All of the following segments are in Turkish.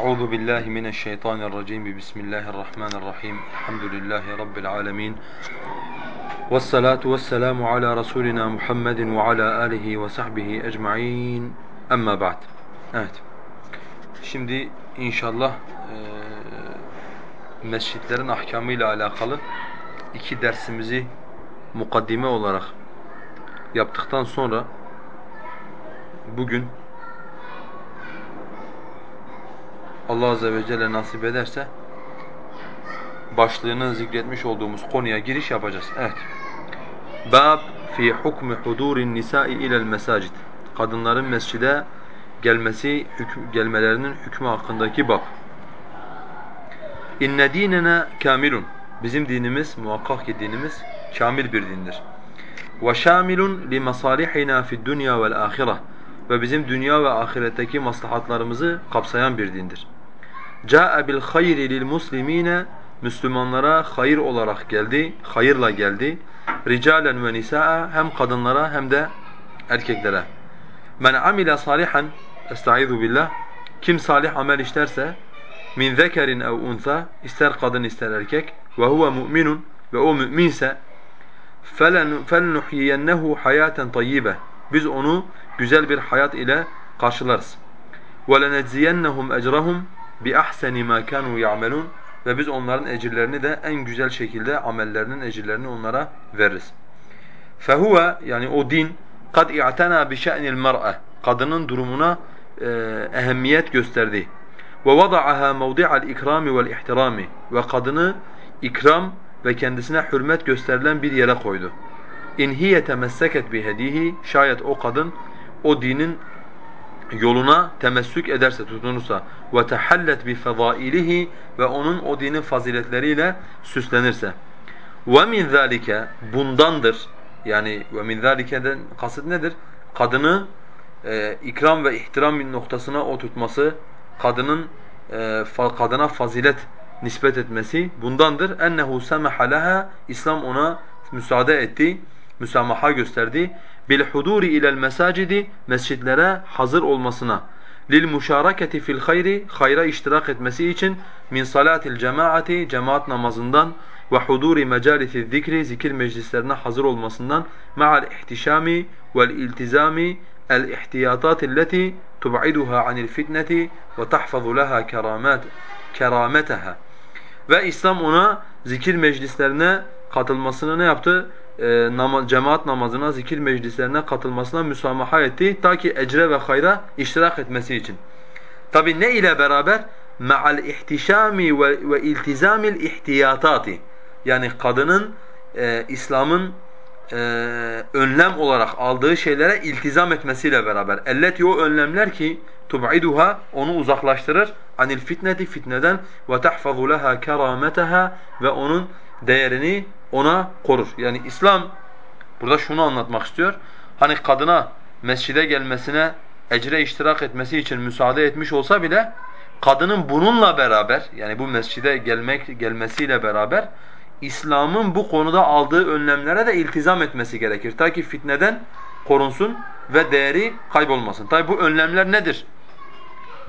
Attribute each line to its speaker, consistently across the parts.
Speaker 1: أعوذ بالله من الشيطان الرجيم بسم الله الرحمن الرحيم الحمد لله رب العالمين والصلاة والسلام على رسولنا محمد وعلى آله وصحبه أجمعين أما بعد Evet. Şimdi inşallah e, mescitlerin ahkamıyla alakalı iki dersimizi mukaddime olarak yaptıktan sonra bugün Allah Azze ve Celle nasip ederse başlığını zikretmiş olduğumuz konuya giriş yapacağız. Evet. Bab fi hukmi hudurin nisa'i ila'l mesacid. Kadınların mescide gelmesi, hüküm, gelmelerinin hükmü hakkındaki bab. İnne dinena kamilun. Bizim dinimiz, muhakkak ki dinimiz kamil bir dindir. Ve şamilun li masalihina fi'd dunya ve'l ahireh ve bizim dünya ve ahiretteki maslahatlarımızı kapsayan bir dindir. Ca'e bil hayri lil muslimine Müslümanlara hayır olarak geldi, hayırla geldi. Ricalen ve nisa'a hem kadınlara hem de erkeklere. Men amile salihan estaizu billah kim salih amel işlerse min zekerin ev unsa ister kadın ister erkek ve huve mu'minun ve o müminse felnuhyiyennehu hayaten tayyibe biz onu güzel bir hayat ile karşılarız. وَلَنَجْزِيَنَّهُمْ اَجْرَهُمْ بِأَحْسَنِ مَا كَانُوا يَعْمَلُونَ Ve biz onların ecirlerini de en güzel şekilde amellerinin ecirlerini onlara veririz. فَهُوَ yani o din قَدْ اِعْتَنَا بِشَأْنِ الْمَرْأَةِ Kadının durumuna e, ehemmiyet gösterdi. وَوَضَعَهَا مَوْضِعَ الْاِكْرَامِ وَالْاِحْتِرَامِ Ve kadını ikram ve kendisine hürmet gösterilen bir yere koydu. اِنْ هِيَ تَمَسَّكَتْ بِهَد۪يهِ Şayet o kadın o dinin yoluna temessük ederse, tutunursa ve tehallet bi fedailihi ve onun o dinin faziletleriyle süslenirse. Ve min zalike bundandır. Yani ve min zalikeden kasıt nedir? Kadını e, ikram ve ihtiram noktasına oturtması, kadının e, fa, kadına fazilet nispet etmesi bundandır. Ennehu semaha leha İslam ona müsaade etti, müsamaha gösterdi Bil huduri ila'l mesacidi mescitlere hazır olmasına. Lil muşaraketi fil hayri hayra iştirak etmesi için min salatil cemaati cemaat namazından ve huduri mecalisi zikri zikir meclislerine hazır olmasından ma'al ihtişami vel iltizami el ihtiyatat elleti tub'iduha anil fitneti ve tahfazu laha keramat kerametaha. Ve İslam ona zikir meclislerine katılmasını ne yaptı? E, nama, cemaat namazına, zikir meclislerine katılmasına müsamaha etti. Ta ki ecre ve hayra iştirak etmesi için. Tabi ne ile beraber? Ve, ve iltizamil ihtiyatati. Yani kadının e, İslam'ın e, önlem olarak aldığı şeylere iltizam etmesiyle beraber. Elleti o önlemler ki tub'iduha onu uzaklaştırır anil fitneti fitneden ve tahfazu leha kerametaha ve onun değerini ona korur. Yani İslam burada şunu anlatmak istiyor. Hani kadına mescide gelmesine, ecre iştirak etmesi için müsaade etmiş olsa bile kadının bununla beraber yani bu mescide gelmek gelmesiyle beraber İslam'ın bu konuda aldığı önlemlere de iltizam etmesi gerekir. Ta ki fitneden korunsun ve değeri kaybolmasın. Tabi bu önlemler nedir?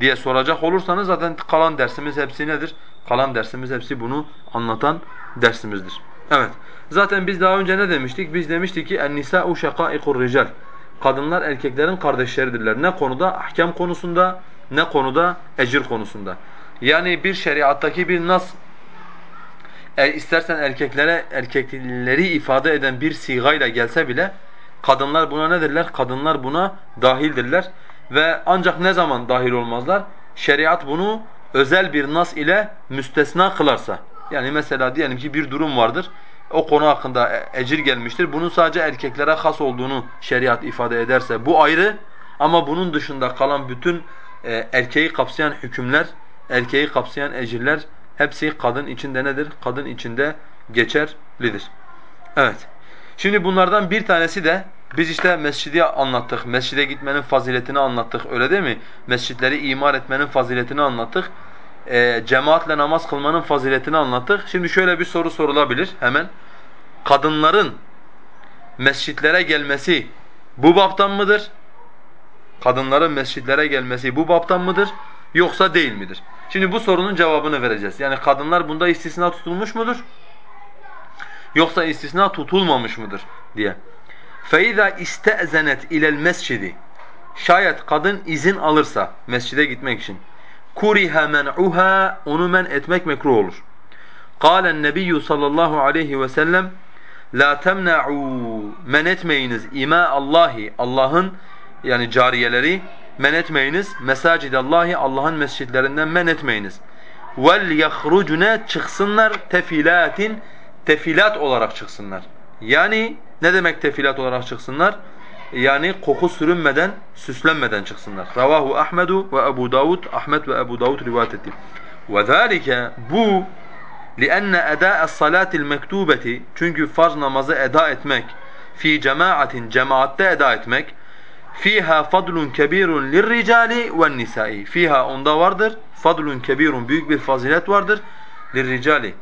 Speaker 1: diye soracak olursanız zaten kalan dersimiz hepsi nedir? Kalan dersimiz hepsi bunu anlatan dersimizdir. Evet. Zaten biz daha önce ne demiştik? Biz demiştik ki en-nisa'u şakaikur rical. Kadınlar erkeklerin kardeşleridirler. Ne konuda? Ahkam konusunda, ne konuda? Ecir konusunda. Yani bir şeriattaki bir nas e, istersen erkeklere erkekleri ifade eden bir sigayla gelse bile kadınlar buna nedirler? Kadınlar buna dahildirler ve ancak ne zaman dahil olmazlar? Şeriat bunu özel bir nas ile müstesna kılarsa. Yani mesela diyelim ki bir durum vardır. O konu hakkında e, ecir gelmiştir. Bunun sadece erkeklere has olduğunu şeriat ifade ederse bu ayrı. Ama bunun dışında kalan bütün e, erkeği kapsayan hükümler, erkeği kapsayan ecirler hepsi kadın içinde nedir? Kadın içinde geçerlidir. Evet. Şimdi bunlardan bir tanesi de biz işte mescidi anlattık, mescide gitmenin faziletini anlattık öyle değil mi? Mescitleri imar etmenin faziletini anlattık E, cemaatle namaz kılmanın faziletini anlattık. Şimdi şöyle bir soru sorulabilir hemen. Kadınların mescitlere gelmesi bu baptan mıdır? Kadınların mescitlere gelmesi bu baptan mıdır? yoksa değil midir? Şimdi bu sorunun cevabını vereceğiz. Yani kadınlar bunda istisna tutulmuş mudur? Yoksa istisna tutulmamış mıdır diye. فَاِذَا اِسْتَأْزَنَتْ اِلَى الْمَسْجِدِ Şayet kadın izin alırsa mescide gitmek için kuriha men'uha onu men etmek mekruh olur. Kâlen nebiyyü sallallahu aleyhi ve sellem la temna'u men etmeyiniz ima Allahi Allah'ın yani cariyeleri men etmeyiniz mesacidallahi Allah'ın mescitlerinden men etmeyiniz. Vel yahrucune çıksınlar tefilatin tefilat olarak çıksınlar. Yani ne demek tefilat olarak çıksınlar? Yani koku sürünmeden, süslenmeden çıksınlar. Ravahu Ahmedu ve Ebu Davud, Ahmet ve Ebu Davud rivayet etti. Ve zalike bu لِأَنَّ اَدَاءَ الصَّلَاةِ الْمَكْتُوبَةِ Çünkü farz namazı eda etmek, fi cemaatin cemaatte eda etmek, fiha fadlun kebirun lirricali ven nisai. Fiha onda vardır. Fadlun kebirun büyük bir fazilet vardır. Lirricali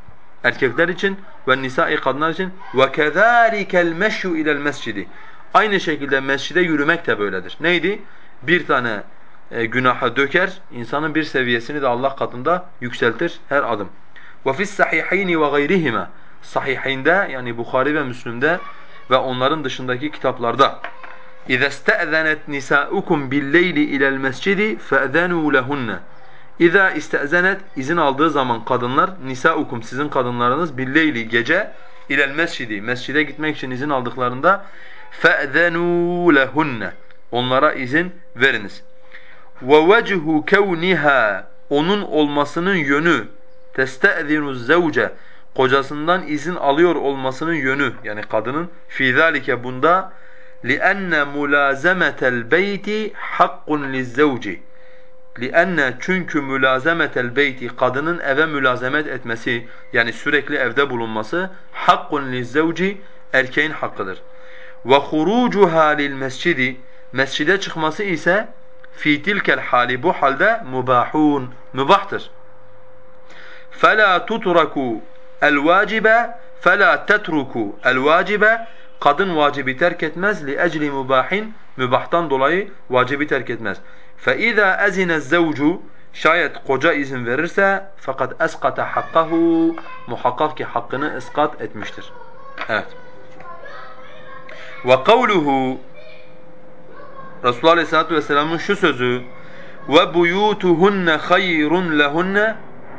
Speaker 1: erkekler için ve nisai kadınlar için ve kezalikel meşyu ilel mescidi. Aynı şekilde mescide yürümek de böyledir. Neydi? Bir tane e, günaha döker, insanın bir seviyesini de Allah katında yükseltir her adım. وفي الصحيحين وغيرهما Sahihinde yani Bukhari ve Müslim'de ve onların dışındaki kitaplarda اِذَا اسْتَأْذَنَتْ نِسَاؤُكُمْ بِالْلَيْلِ اِلَى الْمَسْجِدِ فَأْذَنُوا لَهُنَّ İza istezenet izin aldığı zaman kadınlar nisaukum sizin kadınlarınız billeyli gece ilel mescidi mescide gitmek için izin aldıklarında fe'zenû lehunne. Onlara izin veriniz. Ve vecihu kevniha. Onun olmasının yönü. Teste'zinu zevce. Kocasından izin alıyor olmasının yönü. Yani kadının. Fi zalike bunda. Li'enne mulazemetel beyti hakkun lizzevci li'enne çünkü mülazemetel beyti kadının eve mülazemet etmesi yani sürekli evde bulunması hakkun lizzevci erkeğin hakkıdır. Ve hurucuha lil mescidi mescide çıkması ise fi tilkel hali bu halde mubahun mübahtır. فَلَا تُتْرَكُوا الْوَاجِبَ فَلَا تَتْرُكُوا الْوَاجِبَ Kadın vacibi terk etmez li ecli mubahin mübahtan dolayı vacibi terk etmez. فَاِذَا اَزِنَ الزَّوْجُ Şayet koca izin verirse fakat eskata hakkahu muhakkak ki hakkını iskat etmiştir. Evet. Ve kavluhu Resulullah Aleyhissalatu vesselam'ın şu sözü ve buyutuhunne hayrun lehunne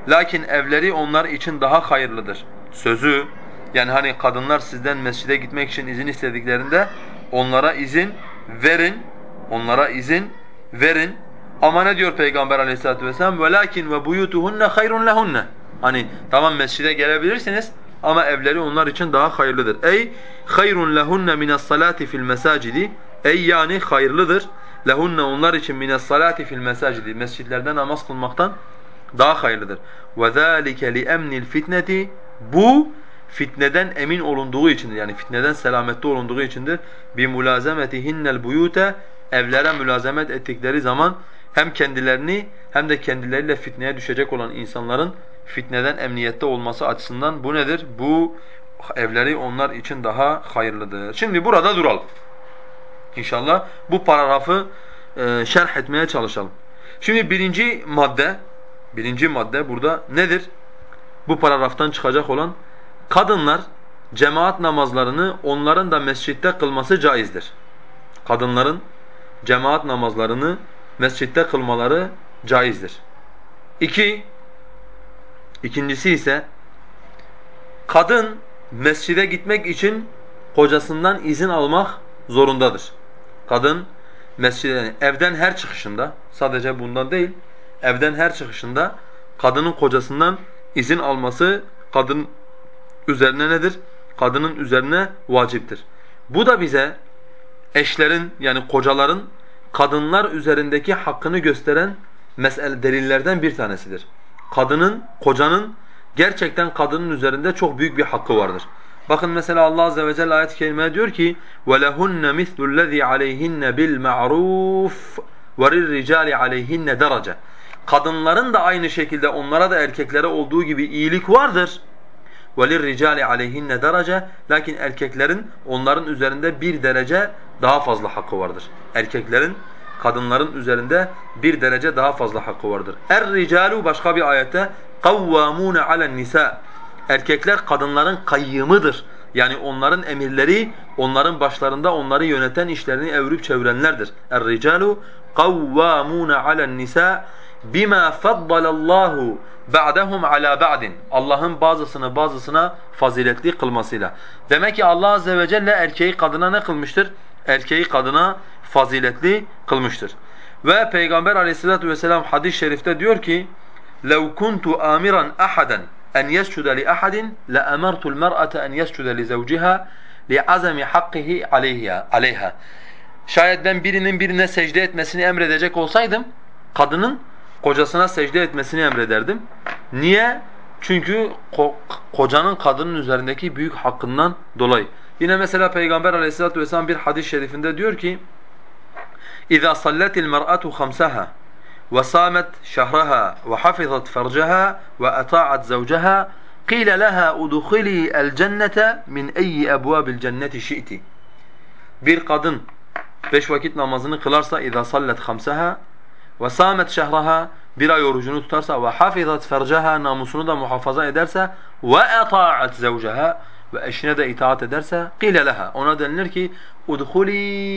Speaker 1: lakin evleri onlar için daha hayırlıdır. Sözü yani hani kadınlar sizden mescide gitmek için izin istediklerinde onlara izin verin, onlara izin verin. Ama ne diyor Peygamber Aleyhissalatu vesselam? Velakin ve buyutuhunne hayrun lehunne. Hani tamam mescide gelebilirsiniz ama evleri onlar için daha hayırlıdır. Ey hayrun lehunne minas salati fil mesacidi. Ey yani hayırlıdır. Lehunne onlar için minas salati fil mesacidi. Mescidlerde namaz kılmaktan daha hayırlıdır. Ve zalike li emnil fitneti. Bu fitneden emin olunduğu içindir. Yani fitneden selamette olunduğu içindir. Bi mulazametihinnel buyute evlere mülazamet ettikleri zaman hem kendilerini hem de kendileriyle fitneye düşecek olan insanların fitneden emniyette olması açısından bu nedir? Bu evleri onlar için daha hayırlıdır. Şimdi burada duralım. İnşallah bu paragrafı e, şerh etmeye çalışalım. Şimdi birinci madde Birinci madde burada nedir? Bu paragraftan çıkacak olan kadınlar cemaat namazlarını onların da mescitte kılması caizdir. Kadınların cemaat namazlarını mescitte kılmaları caizdir. İki, ikincisi ise kadın mescide gitmek için kocasından izin almak zorundadır. Kadın mescide, evden her çıkışında sadece bundan değil, evden her çıkışında kadının kocasından izin alması kadın üzerine nedir? Kadının üzerine vaciptir. Bu da bize eşlerin yani kocaların kadınlar üzerindeki hakkını gösteren mesele delillerden bir tanesidir Kadının, kocanın gerçekten kadının üzerinde çok büyük bir hakkı vardır. Bakın mesela Allah azze ve celle ayet-i kerimede diyor ki وَلَهُنَّ مِثْلُ الَّذ۪ي عَلَيْهِنَّ بِالْمَعْرُوفِ وَلِلْرِجَالِ عَلَيْهِنَّ دَرَجَةً Kadınların da aynı şekilde onlara da erkeklere olduğu gibi iyilik vardır. وَلِلْرِجَالِ عَلَيْهِنَّ derece Lakin erkeklerin onların üzerinde bir derece daha fazla hakkı vardır. Erkeklerin kadınların üzerinde bir derece daha fazla hakkı vardır. Er-ricalu başka bir ayette kavvamune alen nisa. Erkekler kadınların kayyımıdır. Yani onların emirleri, onların başlarında onları yöneten işlerini evirip çevirenlerdir. Er-ricalu kavvamune alen nisa bima faddalallahu ba'dahum ala ba'din. Allah'ın bazısını bazısına faziletli kılmasıyla. Demek ki Allah azze ve celle erkeği kadına ne kılmıştır? Erkeği kadına faziletli kılmıştır. Ve Peygamber aleyhissalatu vesselam hadis-i şerifte diyor ki لَوْ كُنْتُ آمِرًا أَحَدًا أَنْ يَسْجُدَ لِأَحَدٍ لَأَمَرْتُ الْمَرْأَةَ أَنْ يَسْجُدَ لِزَوْجِهَا لِعَزَمِ حَقِّهِ عَلَيْهَا Şayet ben birinin birine secde etmesini emredecek olsaydım, kadının kocasına secde etmesini emrederdim. Niye? Çünkü ko kocanın kadının üzerindeki büyük hakkından dolayı. Yine mesela Peygamber aleyhissalatu vesselam bir hadis-i şerifinde diyor ki اِذَا صَلَّتِ الْمَرْأَةُ خَمْسَهَا وَصَامَتْ شَهْرَهَا وَحَفِظَتْ فَرْجَهَا وَأَطَاعَتْ زَوْجَهَا قِيلَ لَهَا اُدْخِلِي الْجَنَّةَ مِنْ اَيِّ اَبْوَابِ الْجَنَّةِ شِئْتِ Bir kadın beş vakit namazını kılarsa اِذَا صَلَّتْ خَمْسَهَا وَصَامَتْ شَهْرَهَا bir ay orucunu tutarsa hafizat fercaha namusunu da muhafaza ederse ata'at zevceha ve eşine de itaat ederse qile leha ona denilir ki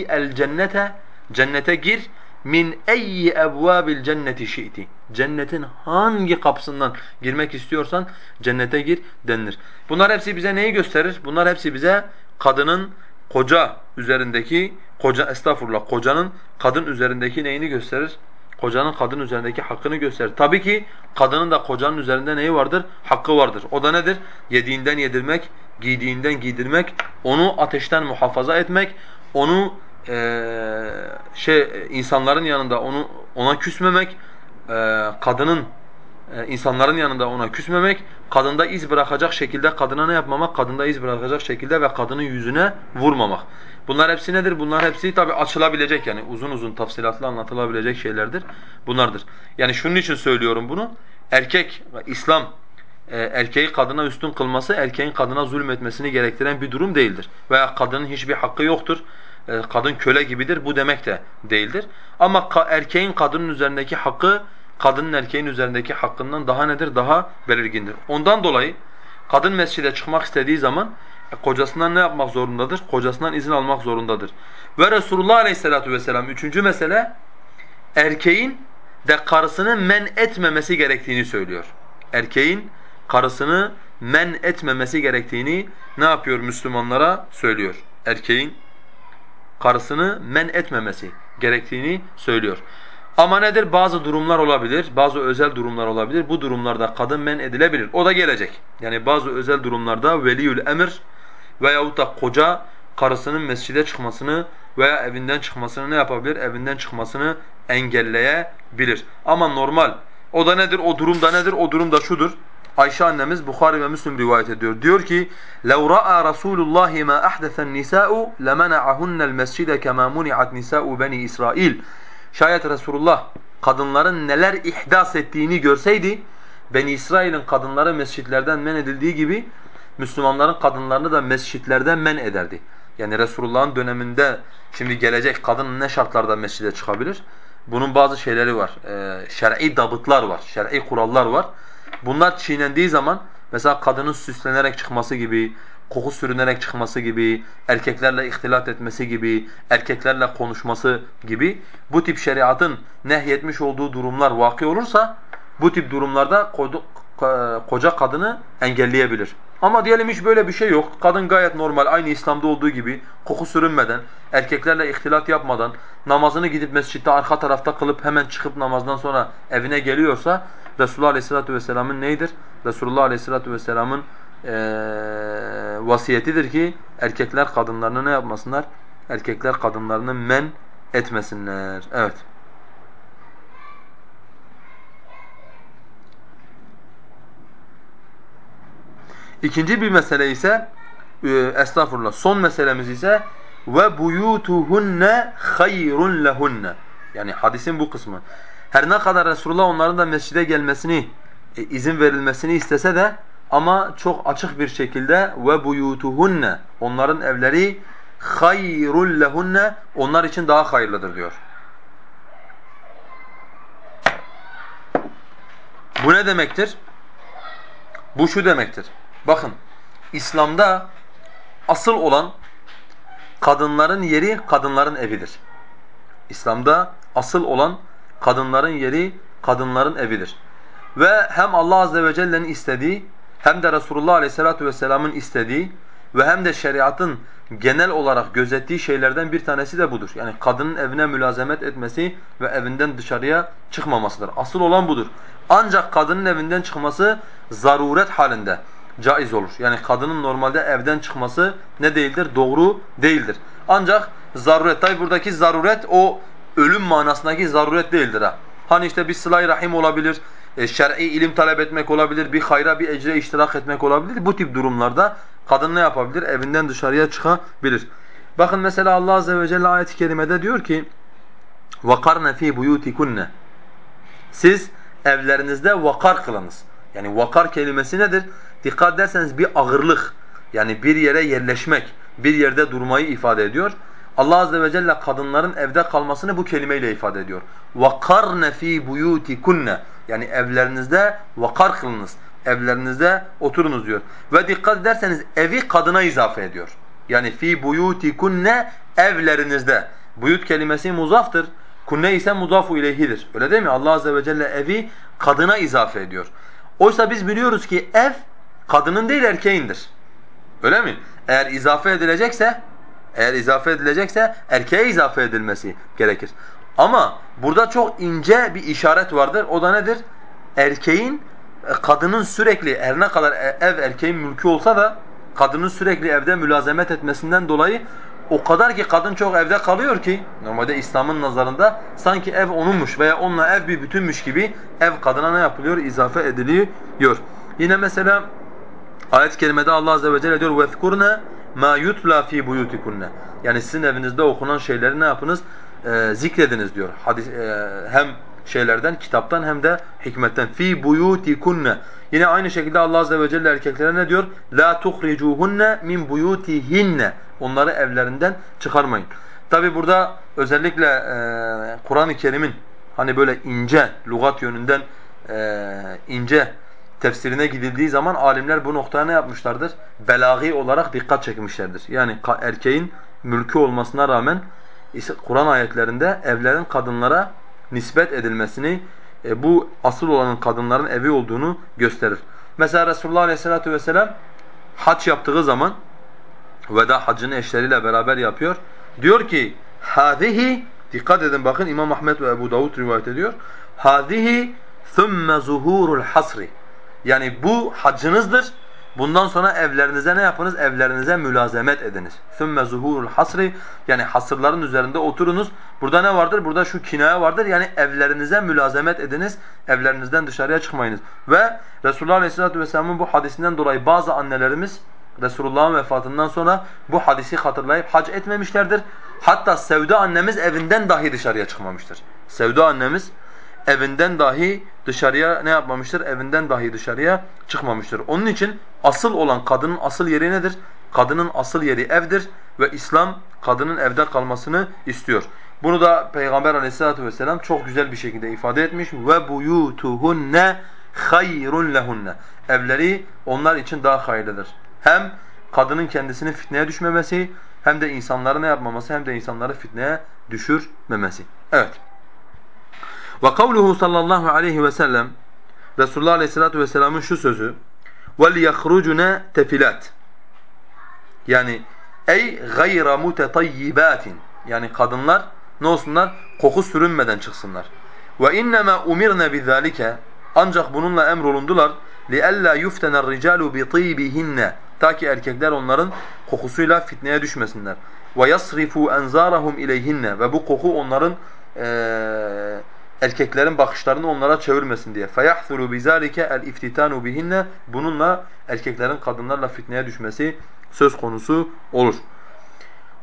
Speaker 1: el cennete cennete gir min eyyi ebvabil cenneti şi'ti cennetin hangi kapısından girmek istiyorsan cennete gir denilir. Bunlar hepsi bize neyi gösterir? Bunlar hepsi bize kadının koca üzerindeki koca estağfurullah kocanın kadın üzerindeki neyini gösterir? Kocanın kadın üzerindeki hakkını gösterir. Tabii ki kadının da kocanın üzerinde neyi vardır? Hakkı vardır. O da nedir? Yediğinden yedirmek, giydiğinden giydirmek, onu ateşten muhafaza etmek, onu e, şey insanların yanında onu ona küsmemek, e, kadının insanların yanında ona küsmemek, kadında iz bırakacak şekilde kadına ne yapmamak? Kadında iz bırakacak şekilde ve kadının yüzüne vurmamak. Bunlar hepsi nedir? Bunlar hepsi tabi açılabilecek yani uzun uzun tafsilatlı anlatılabilecek şeylerdir. Bunlardır. Yani şunun için söylüyorum bunu. Erkek, İslam e, erkeği kadına üstün kılması erkeğin kadına zulmetmesini gerektiren bir durum değildir. Veya kadının hiçbir hakkı yoktur. E, kadın köle gibidir. Bu demek de değildir. Ama erkeğin kadının üzerindeki hakkı kadının erkeğin üzerindeki hakkından daha nedir? Daha belirgindir. Ondan dolayı kadın mescide çıkmak istediği zaman e, kocasından ne yapmak zorundadır? Kocasından izin almak zorundadır. Ve Resulullah Aleyhisselatü vesselam üçüncü mesele erkeğin de karısını men etmemesi gerektiğini söylüyor. Erkeğin karısını men etmemesi gerektiğini ne yapıyor Müslümanlara söylüyor. Erkeğin karısını men etmemesi gerektiğini söylüyor. Ama nedir? Bazı durumlar olabilir, bazı özel durumlar olabilir. Bu durumlarda kadın men edilebilir. O da gelecek. Yani bazı özel durumlarda veliyül emir veyahut da koca karısının mescide çıkmasını veya evinden çıkmasını ne yapabilir? Evinden çıkmasını engelleyebilir. Ama normal. O da nedir? O durumda nedir? O durumda şudur. Ayşe annemiz Bukhari ve Müslim rivayet ediyor. Diyor ki: "Lev ra'a Rasulullah ma ahdatha'n nisa'u lemena'ahunna's mescide kema muni'at nisa'u bani İsrail." Şayet Resulullah kadınların neler ihdas ettiğini görseydi, Beni İsrail'in kadınları mescitlerden men edildiği gibi Müslümanların kadınlarını da mescitlerden men ederdi. Yani Resulullah'ın döneminde şimdi gelecek kadın ne şartlarda mescide çıkabilir? Bunun bazı şeyleri var. Ee, şer'i dabıtlar var, şer'i kurallar var. Bunlar çiğnendiği zaman mesela kadının süslenerek çıkması gibi, koku sürünerek çıkması gibi, erkeklerle ihtilat etmesi gibi, erkeklerle konuşması gibi bu tip şeriatın nehyetmiş olduğu durumlar vakı olursa bu tip durumlarda koca kadını engelleyebilir. Ama diyelim hiç böyle bir şey yok. Kadın gayet normal, aynı İslam'da olduğu gibi koku sürünmeden, erkeklerle ihtilat yapmadan, namazını gidip mescitte arka tarafta kılıp hemen çıkıp namazdan sonra evine geliyorsa Resulullah Aleyhisselatü Vesselam'ın neydir? Resulullah Aleyhisselatü Vesselam'ın ee, vasiyetidir ki erkekler kadınlarını ne yapmasınlar? Erkekler kadınlarını men etmesinler. Evet. İkinci bir mesele ise e, estağfurullah son meselemiz ise ve buyutuhunne hayrun lehunne. Yani hadisin bu kısmı. Her ne kadar Resulullah onların da mescide gelmesini, e, izin verilmesini istese de ama çok açık bir şekilde ve buyutuhunne onların evleri hayrul lehunne onlar için daha hayırlıdır diyor. Bu ne demektir? Bu şu demektir. Bakın İslam'da asıl olan kadınların yeri kadınların evidir. İslam'da asıl olan kadınların yeri kadınların evidir. Ve hem Allah azze ve celle'nin istediği hem de Resulullah aleyhissalatu vesselam'ın istediği ve hem de şeriatın genel olarak gözettiği şeylerden bir tanesi de budur. Yani kadının evine mülazemet etmesi ve evinden dışarıya çıkmamasıdır. Asıl olan budur. Ancak kadının evinden çıkması zaruret halinde caiz olur. Yani kadının normalde evden çıkması ne değildir? Doğru değildir. Ancak zaruret, tabi buradaki zaruret o ölüm manasındaki zaruret değildir ha. Hani işte bir sıla rahim olabilir, şer'i ilim talep etmek olabilir, bir hayra bir ecre iştirak etmek olabilir. Bu tip durumlarda kadın ne yapabilir? Evinden dışarıya çıkabilir. Bakın mesela Allah azze ve celle ayet-i kerimede diyor ki وَقَرْنَ ف۪ي بُيُوتِكُنَّ Siz evlerinizde vakar kılınız. Yani vakar kelimesi nedir? Dikkat ederseniz bir ağırlık, yani bir yere yerleşmek, bir yerde durmayı ifade ediyor. Allah azze ve celle kadınların evde kalmasını bu kelimeyle ifade ediyor. وَقَرْنَ ف۪ي بُيُوتِكُنَّ Yani evlerinizde vakar kılınız. Evlerinizde oturunuz diyor. Ve dikkat ederseniz evi kadına izafe ediyor. Yani fi buyutikunne evlerinizde. Buyut kelimesi muzaftır. Kunne ise muzafu ileyhidir. Öyle değil mi? Allah azze ve celle evi kadına izafe ediyor. Oysa biz biliyoruz ki ev kadının değil erkeğindir. Öyle mi? Eğer izafe edilecekse eğer izafe edilecekse erkeğe izafe edilmesi gerekir. Ama burada çok ince bir işaret vardır. O da nedir? Erkeğin e, kadının sürekli her ne kadar e, ev erkeğin mülkü olsa da kadının sürekli evde mülazemet etmesinden dolayı o kadar ki kadın çok evde kalıyor ki normalde İslam'ın nazarında sanki ev onunmuş veya onunla ev bir bütünmüş gibi ev kadına ne yapılıyor? İzafe ediliyor. Yine mesela ayet-i kerimede Allah azze ve celle diyor وَذْكُرْنَا ma yutla fi buyutikunne. Yani sizin evinizde okunan şeyleri ne yapınız? E, zikrediniz diyor. Hadis e, hem şeylerden, kitaptan hem de hikmetten. Fi buyutikunne. Yine aynı şekilde Allah azze ve celle erkeklere ne diyor? La tuhricuhunne min buyutihinne. Onları evlerinden çıkarmayın. Tabi burada özellikle e, Kur'an-ı Kerim'in hani böyle ince, lugat yönünden e, ince tefsirine gidildiği zaman alimler bu noktaya ne yapmışlardır? Belagi olarak dikkat çekmişlerdir. Yani erkeğin mülkü olmasına rağmen Kur'an ayetlerinde evlerin kadınlara nispet edilmesini e, bu asıl olanın kadınların evi olduğunu gösterir. Mesela Resulullah Aleyhisselatü Vesselam hac yaptığı zaman veda hacını eşleriyle beraber yapıyor. Diyor ki hâzihi dikkat edin bakın İmam Ahmed ve Ebu Davud rivayet ediyor. Hâzihi thumme zuhurul hasri yani bu hacınızdır Bundan sonra evlerinize ne yapınız? Evlerinize mülazemet ediniz. ثُمَّ zuhurul hasri Yani hasırların üzerinde oturunuz. Burada ne vardır? Burada şu kinaya vardır. Yani evlerinize mülazemet ediniz. Evlerinizden dışarıya çıkmayınız. Ve Resulullah Aleyhisselatü Vesselam'ın bu hadisinden dolayı bazı annelerimiz Resulullah'ın vefatından sonra bu hadisi hatırlayıp hac etmemişlerdir. Hatta Sevda annemiz evinden dahi dışarıya çıkmamıştır. Sevda annemiz evinden dahi dışarıya ne yapmamıştır? Evinden dahi dışarıya çıkmamıştır. Onun için asıl olan kadının asıl yeri nedir? Kadının asıl yeri evdir ve İslam kadının evde kalmasını istiyor. Bunu da Peygamber Aleyhisselatü vesselam çok güzel bir şekilde ifade etmiş. Ve buyutuhunne hayrun lehunne. Evleri onlar için daha hayırlıdır. Hem kadının kendisinin fitneye düşmemesi hem de insanları ne yapmaması hem de insanları fitneye düşürmemesi. Evet. Ve kavluhu sallallahu aleyhi ve sellem Resulullah aleyhissalatu vesselamın şu sözü وَلْيَخْرُجُنَا tefilat Yani ey gayra mutetayyibatin yani kadınlar ne olsunlar? Koku sürünmeden çıksınlar. Ve innema umirna bizalike ancak bununla emrolundular liella yuftena er-ricalu bi tibihinne ta ki erkekler onların kokusuyla fitneye düşmesinler. Ve yasrifu enzarahum ileyhinne ve bu koku onların ee, erkeklerin bakışlarını onlara çevirmesin diye. فَيَحْثُلُ بِذَٰلِكَ الْاِفْتِتَانُ بِهِنَّ Bununla erkeklerin kadınlarla fitneye düşmesi söz konusu olur.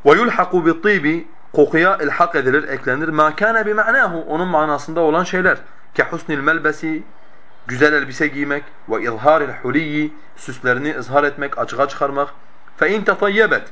Speaker 1: وَيُلْحَقُ بِالطِّيبِ Kokuya ilhak edilir, eklenir. مَا كَانَ بِمَعْنَاهُ Onun manasında olan şeyler. كَحُسْنِ الْمَلْبَسِ Güzel elbise giymek. وَاِظْهَارِ الْحُلِيِّ Süslerini ızhar etmek, açığa çıkarmak. فَاِنْ تَطَيَّبَتْ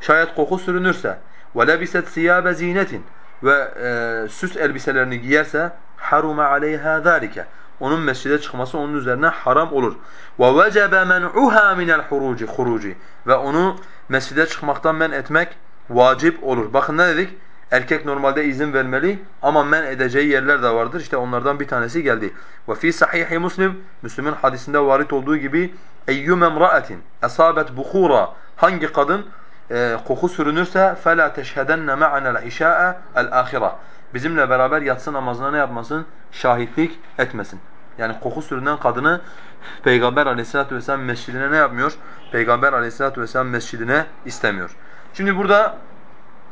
Speaker 1: Şayet koku sürünürse. وَلَبِسَتْ سِيَابَ زِينَةٍ ve e, süs elbiselerini giyerse haruma aleyha zalike. Onun mescide çıkması onun üzerine haram olur. Ve vecebe men'uha minel huruci huruci ve onu mescide çıkmaktan men etmek vacip olur. Bakın ne dedik? Erkek normalde izin vermeli ama men edeceği yerler de vardır. İşte onlardan bir tanesi geldi. Ve fi sahih Müslim Müslim'in hadisinde varit olduğu gibi eyyüme imra'atin esabet bukhura hangi kadın e, koku sürünürse fela teşhedenne ma'ana al-işa'a el-ahire. Bizimle beraber yatsı namazına ne yapmasın? Şahitlik etmesin. Yani koku sürünen kadını Peygamber Aleyhisselatü vesselam mescidine ne yapmıyor? Peygamber Aleyhisselatü vesselam mescidine istemiyor. Şimdi burada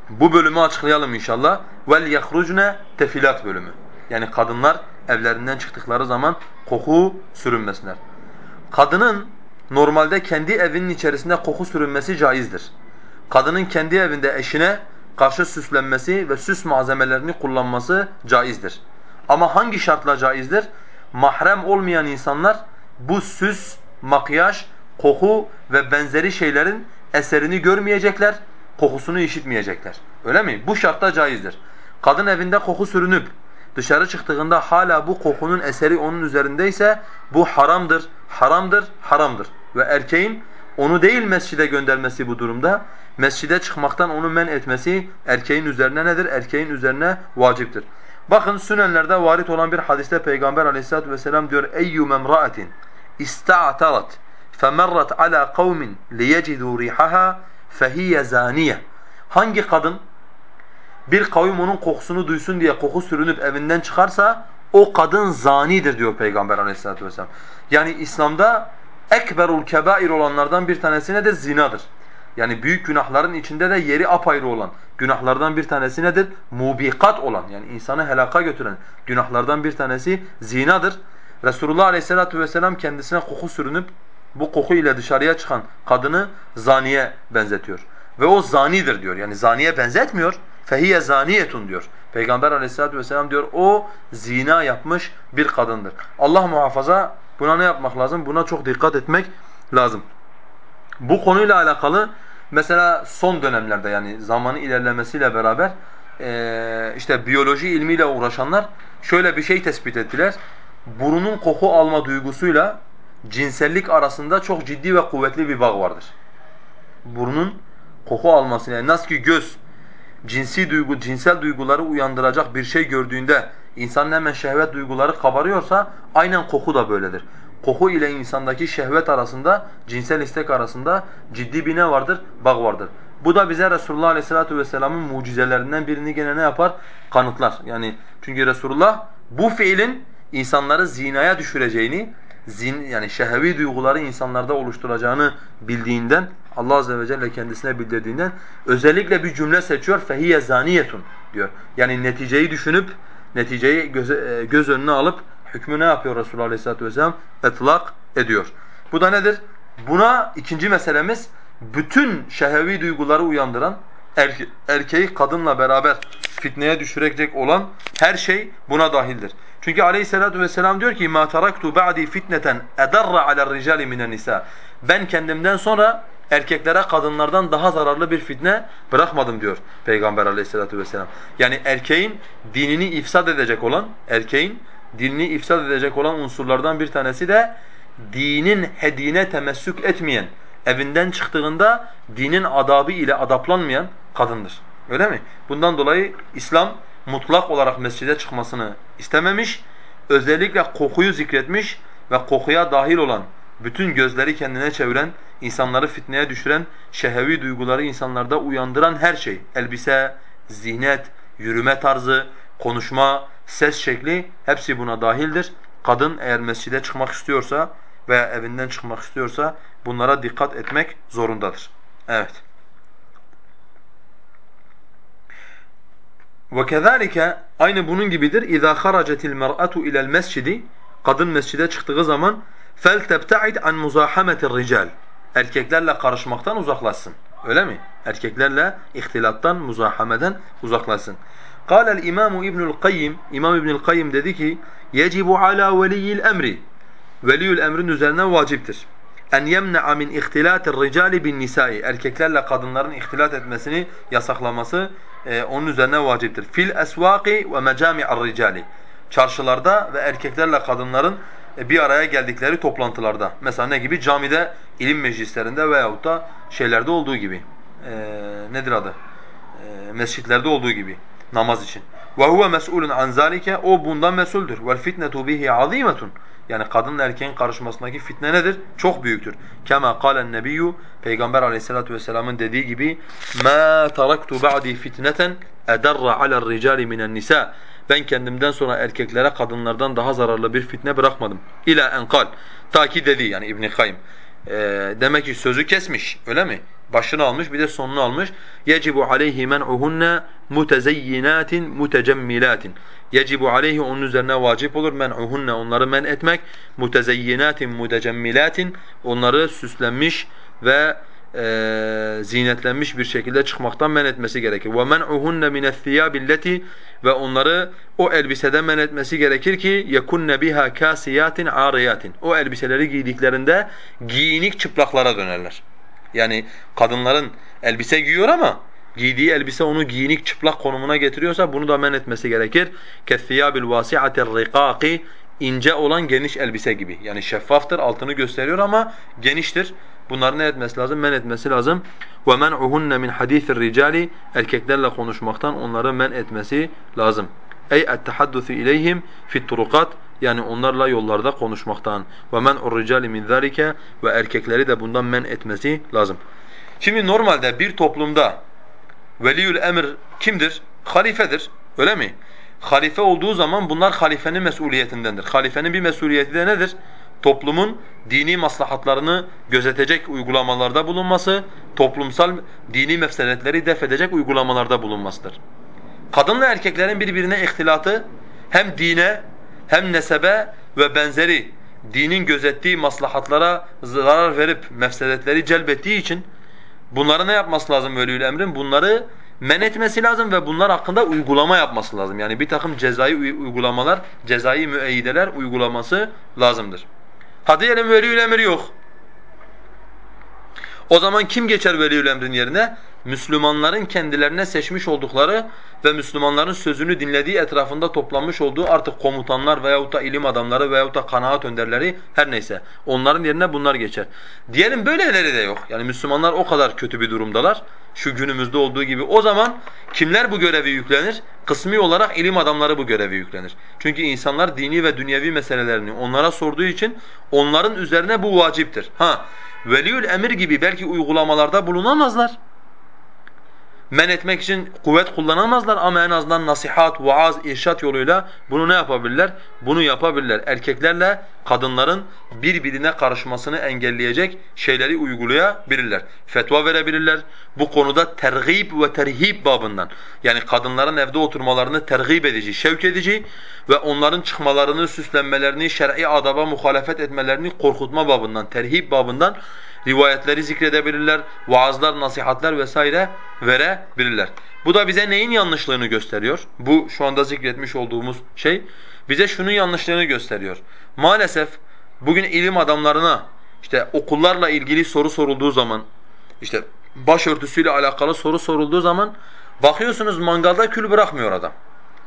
Speaker 1: bu bölümü açıklayalım inşallah. Vel yahrucne tefilat bölümü. Yani kadınlar evlerinden çıktıkları zaman koku sürünmesinler. Kadının normalde kendi evinin içerisinde koku sürünmesi caizdir. Kadının kendi evinde eşine karşı süslenmesi ve süs malzemelerini kullanması caizdir. Ama hangi şartla caizdir? Mahrem olmayan insanlar bu süs, makyaj, koku ve benzeri şeylerin eserini görmeyecekler kokusunu işitmeyecekler. Öyle mi? Bu şartta caizdir. Kadın evinde koku sürünüp dışarı çıktığında hala bu kokunun eseri onun üzerindeyse bu haramdır, haramdır, haramdır. Ve erkeğin onu değil mescide göndermesi bu durumda, mescide çıkmaktan onu men etmesi erkeğin üzerine nedir? Erkeğin üzerine vaciptir. Bakın sünenlerde varit olan bir hadiste Peygamber aleyhissalatu vesselam diyor اَيُّ مَمْرَأَةٍ اِسْتَعْتَرَتْ فَمَرَّتْ عَلَى قَوْمٍ لِيَجِدُوا رِيحَهَا fehiye zaniye. Hangi kadın bir kavim onun kokusunu duysun diye koku sürünüp evinden çıkarsa o kadın zanidir diyor Peygamber aleyhissalatu vesselam. Yani İslam'da ekberul kebair olanlardan bir tanesi nedir? Zinadır. Yani büyük günahların içinde de yeri apayrı olan günahlardan bir tanesi nedir? Mubikat olan yani insanı helaka götüren günahlardan bir tanesi zinadır. Resulullah aleyhissalatu vesselam kendisine koku sürünüp bu koku ile dışarıya çıkan kadını zaniye benzetiyor. Ve o zanidir diyor. Yani zaniye benzetmiyor. Fehiye zaniyetun diyor. Peygamber aleyhissalatu vesselam diyor o zina yapmış bir kadındır. Allah muhafaza buna ne yapmak lazım? Buna çok dikkat etmek lazım. Bu konuyla alakalı mesela son dönemlerde yani zamanı ilerlemesiyle beraber işte biyoloji ilmiyle uğraşanlar şöyle bir şey tespit ettiler. Burunun koku alma duygusuyla cinsellik arasında çok ciddi ve kuvvetli bir bağ vardır. Burnun koku alması yani nasıl ki göz cinsi duygu, cinsel duyguları uyandıracak bir şey gördüğünde insanın hemen şehvet duyguları kabarıyorsa aynen koku da böyledir. Koku ile insandaki şehvet arasında, cinsel istek arasında ciddi bir ne vardır? Bağ vardır. Bu da bize Resulullah Aleyhisselatü Vesselam'ın mucizelerinden birini gene ne yapar? Kanıtlar. Yani çünkü Resulullah bu fiilin insanları zinaya düşüreceğini, zin yani şehvi duyguları insanlarda oluşturacağını bildiğinden Allah azze ve celle kendisine bildirdiğinden özellikle bir cümle seçiyor fehiye zaniyetun diyor. Yani neticeyi düşünüp neticeyi göz, e, göz önüne alıp hükmü ne yapıyor Resulullah Aleyhisselatü Vesselam? Etlak ediyor. Bu da nedir? Buna ikinci meselemiz bütün şehevi duyguları uyandıran erke erkeği kadınla beraber fitneye düşürecek olan her şey buna dahildir. Çünkü Aleyhisselatü vesselam diyor ki ma taraktu ba'di fitneten edarra alel rijali minen nisa. Ben kendimden sonra erkeklere kadınlardan daha zararlı bir fitne bırakmadım diyor Peygamber Aleyhisselatü vesselam. Yani erkeğin dinini ifsad edecek olan erkeğin dinini ifsad edecek olan unsurlardan bir tanesi de dinin hedine temessük etmeyen, evinden çıktığında dinin adabı ile adaplanmayan kadındır. Öyle mi? Bundan dolayı İslam mutlak olarak mescide çıkmasını istememiş. Özellikle kokuyu zikretmiş ve kokuya dahil olan bütün gözleri kendine çeviren, insanları fitneye düşüren, şehevi duyguları insanlarda uyandıran her şey, elbise, zihnet, yürüme tarzı, konuşma, ses şekli hepsi buna dahildir. Kadın eğer mescide çıkmak istiyorsa veya evinden çıkmak istiyorsa bunlara dikkat etmek zorundadır. Evet. وَكَذَٰلِكَ Aynı bunun gibidir. اِذَا خَرَجَتِ الْمَرْأَةُ اِلَى الْمَسْجِدِ Kadın mescide çıktığı zaman فَلْتَبْتَعِدْ عَنْ مُزَاحَمَةِ الرِّجَالِ Erkeklerle karışmaktan uzaklaşsın. Öyle mi? Erkeklerle ihtilattan, muzahameden uzaklaşsın. قال الإمام ابن القيم İmam İbnül Kayyim dedi ki يَجِبُ عَلَى وَلِيِّ الْأَمْرِ Veliyül emrin üzerine vaciptir. En yemna'a min ihtilatir ricali bin nisa'i erkeklerle kadınların ihtilat etmesini yasaklaması e, onun üzerine vaciptir. Fil esvaqi ve mecami'ar ricali. çarşılarda ve erkeklerle kadınların e, bir araya geldikleri toplantılarda. Mesela ne gibi? Camide, ilim meclislerinde veyahut da şeylerde olduğu gibi. Ee, nedir adı? Ee, mescitlerde olduğu gibi Namaz için. Ve huve mes'ulun an zalike o bundan mesuldür. Vel fitnetu bihi azimetun. Yani kadınla erkeğin karışmasındaki fitne nedir? Çok büyüktür. Kema kalen nebiyyu Peygamber Aleyhissalatu vesselam'ın dediği gibi ma taraktu ba'di fitneten ederra alel ricali minen nisa. Ben kendimden sonra erkeklere kadınlardan daha zararlı bir fitne bırakmadım. İla enkal. Ta ki dedi yani İbn Kayyim. E, demek ki sözü kesmiş öyle mi? Başını almış bir de sonunu almış. يَجِبُ عَلَيْهِ مَنْعُهُنَّ مُتَزَيِّنَاتٍ مُتَجَمِّلَاتٍ Yecibu aleyhi onun üzerine vacip olur men'uhunne onları men etmek mutezeyyinatin mutecemmilatin onları süslenmiş ve e, zinetlenmiş bir şekilde çıkmaktan men etmesi gerekir. Ve men'uhunne mine's-thiyâbilleti ve onları o elbiseden men etmesi gerekir ki yekunne biha kasiyatin ariyatin. O elbiseleri giydiklerinde giyinik çıplaklara dönerler. Yani kadınların elbise giyiyor ama giydiği elbise onu giyinik çıplak konumuna getiriyorsa bunu da men etmesi gerekir. كَالثِّيَابِ الْوَاسِعَةِ الرِّقَاقِ ince olan geniş elbise gibi. Yani şeffaftır, altını gösteriyor ama geniştir. Bunları ne etmesi lazım? Men etmesi lazım. وَمَنْعُهُنَّ مِنْ حَد۪يثِ الرِّجَالِ Erkeklerle konuşmaktan onları men etmesi lazım. Ey التَّحَدُّثِ اِلَيْهِمْ فِي الطُّرُقَاتِ yani onlarla yollarda konuşmaktan ve men urricali min zalike ve erkekleri de bundan men etmesi lazım. Şimdi normalde bir toplumda veliyül emir kimdir? Halifedir. Öyle mi? Halife olduğu zaman bunlar halifenin mesuliyetindendir. Halifenin bir mesuliyeti de nedir? Toplumun dini maslahatlarını gözetecek uygulamalarda bulunması, toplumsal dini mefsedetleri def edecek uygulamalarda bulunmasıdır. Kadınla erkeklerin birbirine ihtilatı hem dine hem nesebe ve benzeri dinin gözettiği maslahatlara zarar verip mefsedetleri celbettiği için Bunları ne yapması lazım veliyül emrin? Bunları men etmesi lazım ve bunlar hakkında uygulama yapması lazım. Yani bir takım cezai uygulamalar, cezai müeyyideler uygulaması lazımdır. Hadi diyelim veliyül emir yok. O zaman kim geçer veliyül emrin yerine? Müslümanların kendilerine seçmiş oldukları ve Müslümanların sözünü dinlediği etrafında toplanmış olduğu artık komutanlar veyahut da ilim adamları veyahut da kanaat önderleri her neyse onların yerine bunlar geçer. Diyelim böyleleri de yok. Yani Müslümanlar o kadar kötü bir durumdalar şu günümüzde olduğu gibi. O zaman kimler bu görevi yüklenir? Kısmi olarak ilim adamları bu görevi yüklenir. Çünkü insanlar dini ve dünyevi meselelerini onlara sorduğu için onların üzerine bu vaciptir. Ha, veliyül emir gibi belki uygulamalarda bulunamazlar men etmek için kuvvet kullanamazlar ama en azından nasihat, vaaz, irşat yoluyla bunu ne yapabilirler? Bunu yapabilirler. Erkeklerle kadınların birbirine karışmasını engelleyecek şeyleri uygulayabilirler. Fetva verebilirler. Bu konuda tergib ve terhib babından yani kadınların evde oturmalarını tergib edici, şevk edici ve onların çıkmalarını, süslenmelerini, şer'i adaba muhalefet etmelerini korkutma babından, terhib babından rivayetleri zikredebilirler, vaazlar, nasihatler vesaire verebilirler. Bu da bize neyin yanlışlığını gösteriyor? Bu şu anda zikretmiş olduğumuz şey bize şunun yanlışlığını gösteriyor. Maalesef bugün ilim adamlarına işte okullarla ilgili soru sorulduğu zaman işte başörtüsüyle alakalı soru sorulduğu zaman bakıyorsunuz mangalda kül bırakmıyor adam.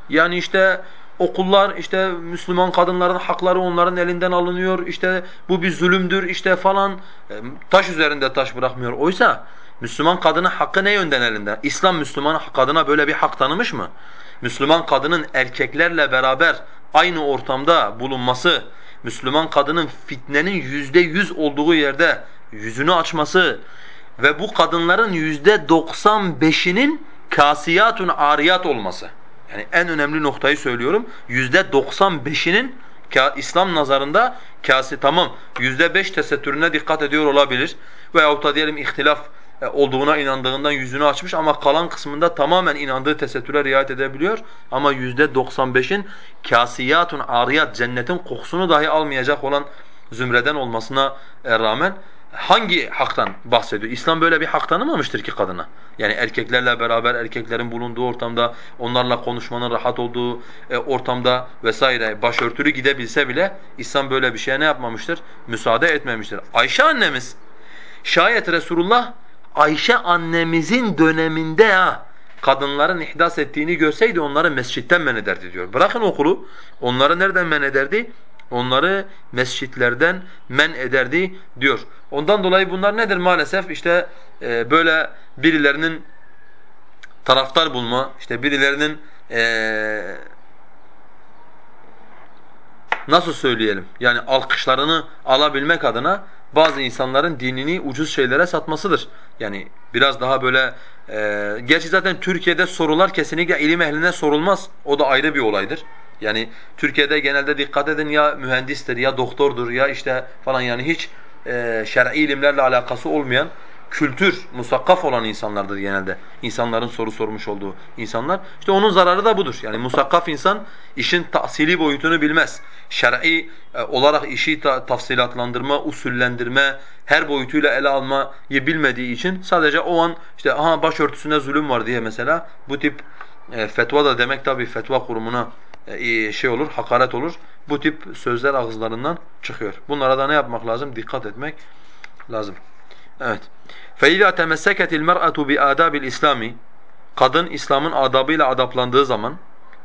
Speaker 1: Yani işte okullar işte Müslüman kadınların hakları onların elinden alınıyor. İşte bu bir zulümdür işte falan. E, taş üzerinde taş bırakmıyor. Oysa Müslüman kadının hakkı ne yönden elinde? İslam Müslüman kadına böyle bir hak tanımış mı? Müslüman kadının erkeklerle beraber aynı ortamda bulunması, Müslüman kadının fitnenin yüzde yüz olduğu yerde yüzünü açması ve bu kadınların yüzde doksan beşinin kasiyatun ariyat olması. Yani en önemli noktayı söylüyorum. Yüzde 95'inin İslam nazarında kasi tamam yüzde beş tesettürüne dikkat ediyor olabilir veyahut da diyelim ihtilaf e, olduğuna inandığından yüzünü açmış ama kalan kısmında tamamen inandığı tesettüre riayet edebiliyor. Ama yüzde 95'in kasiyatun ariyat cennetin kokusunu dahi almayacak olan zümreden olmasına e, rağmen hangi haktan bahsediyor? İslam böyle bir hak tanımamıştır ki kadına. Yani erkeklerle beraber erkeklerin bulunduğu ortamda, onlarla konuşmanın rahat olduğu e, ortamda vesaire başörtülü gidebilse bile İslam böyle bir şeye ne yapmamıştır? Müsaade etmemiştir. Ayşe annemiz şayet Resulullah Ayşe annemizin döneminde ha kadınların ihdas ettiğini görseydi onları mescitten men ederdi diyor. Bırakın okulu, onları nereden men ederdi? Onları mescitlerden men ederdi diyor. Ondan dolayı bunlar nedir maalesef? İşte e, böyle birilerinin taraftar bulma, işte birilerinin e, nasıl söyleyelim? Yani alkışlarını alabilmek adına bazı insanların dinini ucuz şeylere satmasıdır. Yani biraz daha böyle e, gerçi zaten Türkiye'de sorular kesinlikle ilim ehline sorulmaz. O da ayrı bir olaydır. Yani Türkiye'de genelde dikkat edin ya mühendistir ya doktordur ya işte falan yani hiç e, şer'i ilimlerle alakası olmayan kültür, musakkaf olan insanlardır genelde. İnsanların soru sormuş olduğu insanlar. İşte onun zararı da budur. Yani musakkaf insan işin tahsili boyutunu bilmez. Şer'i e, olarak işi ta tafsilatlandırma, usullendirme, her boyutuyla ele almayı bilmediği için sadece o an işte aha başörtüsünde zulüm var diye mesela bu tip e, fetva da demek tabii fetva kurumuna e, şey olur, hakaret olur. Bu tip sözler ağızlarından çıkıyor. Bunlara da ne yapmak lazım? Dikkat etmek lazım. Evet. فَاِذَا تَمَسَّكَتِ الْمَرْأَةُ بِآدَابِ الْإِسْلَامِ Kadın İslam'ın adabıyla adaplandığı zaman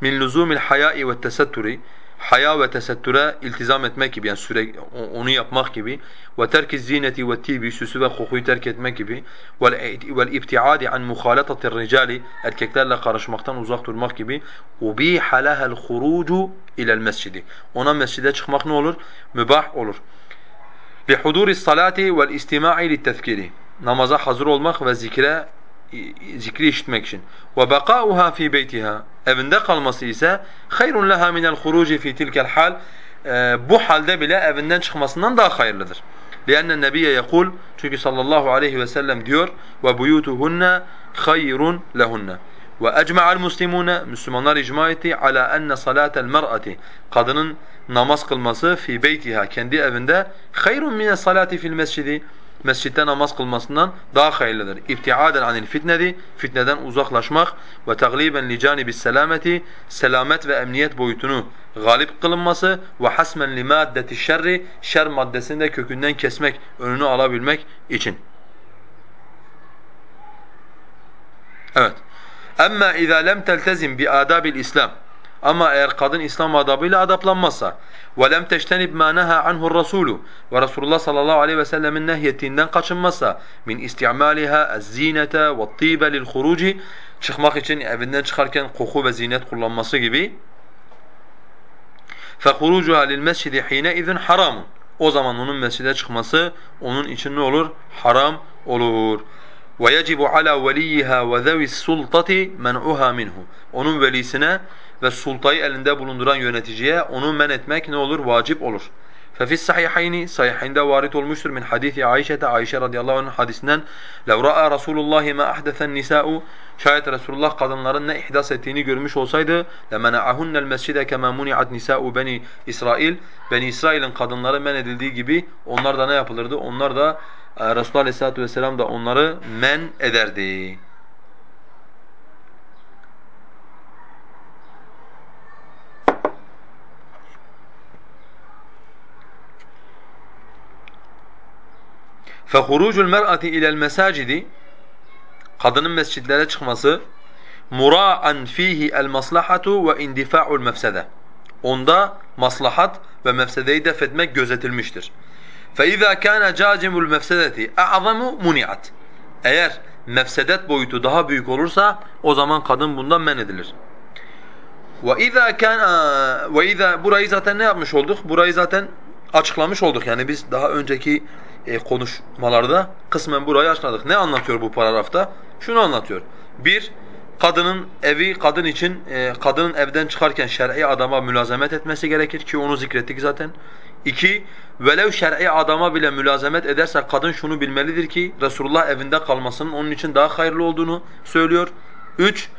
Speaker 1: luzumil haya'i ve tesetturi haya ve tesettüre iltizam etmek gibi yani sürekli onu yapmak gibi ve terki zineti ve tibi süsü ve kokuyu terk etmek gibi vel ibtiadi an muhalatati ricali erkeklerle karışmaktan uzak durmak gibi ubiha laha'l hurucu ila'l mescidi ona mescide çıkmak ne olur mübah olur salati vel istima'i li'tezkiri namaza hazır olmak ve zikre zikri işitmek için. Ve bakauha fi beytiha evinde kalması ise hayrun leha minel huruci fi tilkel hal bu halde bile evinden çıkmasından daha hayırlıdır. لأن النبي يقول çünkü sallallahu aleyhi ve sellem diyor ve buyutuhunna hayrun lehunna ve ecma'al muslimuna Müslümanlar icma etti ala enne salatel mer'ati kadının namaz kılması fi beytiha kendi evinde hayrun mine salati fil mescidi mescitte namaz kılmasından daha hayırlıdır. İbtiaden anil fitnedi, fitneden uzaklaşmak ve tagliben li canibis selameti, selamet ve emniyet boyutunu galip kılınması ve hasmen li maddeti şerri, şer maddesini de kökünden kesmek, önünü alabilmek için. Evet. Amma iza lem teltezim bi adabil İslam ama eğer kadın İslam adabıyla adaplanmazsa وَلَمْ تَجْتَنِبْ مَا نَهَا عَنْهُ الرَّسُولُ Ve Resulullah sallallahu aleyhi ve sellemin nehyettiğinden kaçınmazsa min istimaliha الزِّينَةَ وَالطِّيبَ لِلْخُرُوجِ Çıkmak için evinden çıkarken koku ve zinet kullanması gibi فَخُرُوجُهَا لِلْمَسْجِدِ حِينَئِذٍ حَرَامٌ O zaman onun mescide çıkması onun için ne olur? Haram olur. وَيَجِبُ عَلَى وَلِيِّهَا وَذَوِ السُّلْطَةِ مَنْعُهَا مِنْهُ Onun velisine ve sultayı elinde bulunduran yöneticiye onu men etmek ne olur? Vacip olur. فَفِي الصَّحِحَيْنِ Sahihinde varit olmuştur min hadisi Ayşe'te Ayşe radıyallahu anh hadisinden لَوْ رَأَى رَسُولُ اللّٰهِ مَا أَحْدَثَ النِّسَاءُ Şayet Resulullah kadınların ne ihdas ettiğini görmüş olsaydı لَمَنَعَهُنَّ الْمَسْجِدَ كَمَا مُنِعَتْ نِسَاءُ بَنِي İsrail Beni İsrail'in kadınları men edildiği gibi onlar da ne yapılırdı? Onlar da e, Resulullah Aleyhisselatü Vesselam da onları men ederdi. فَخُرُوجُ الْمَرْأَةِ اِلَى الْمَسَاجِدِ Kadının mescidlere çıkması mura'an fihi el maslahatu ve indifa'ul mefsede. Onda maslahat ve mefsedeyi def etmek gözetilmiştir. فَاِذَا كَانَ جَاجِمُ الْمَفْسَدَةِ اَعْظَمُ مُنِعَتْ Eğer mefsedet boyutu daha büyük olursa o zaman kadın bundan men edilir. وَاِذَا كَانَ وَاِذَا Burayı zaten ne yapmış olduk? Burayı zaten açıklamış olduk. Yani biz daha önceki e, konuşmalarda kısmen burayı açmadık. Ne anlatıyor bu paragrafta? Şunu anlatıyor. Bir, kadının evi kadın için, e, kadının evden çıkarken şer'i adama mülazemet etmesi gerekir ki onu zikrettik zaten. İki, velev şer'i adama bile mülazemet ederse kadın şunu bilmelidir ki Resulullah evinde kalmasının onun için daha hayırlı olduğunu söylüyor. Üç,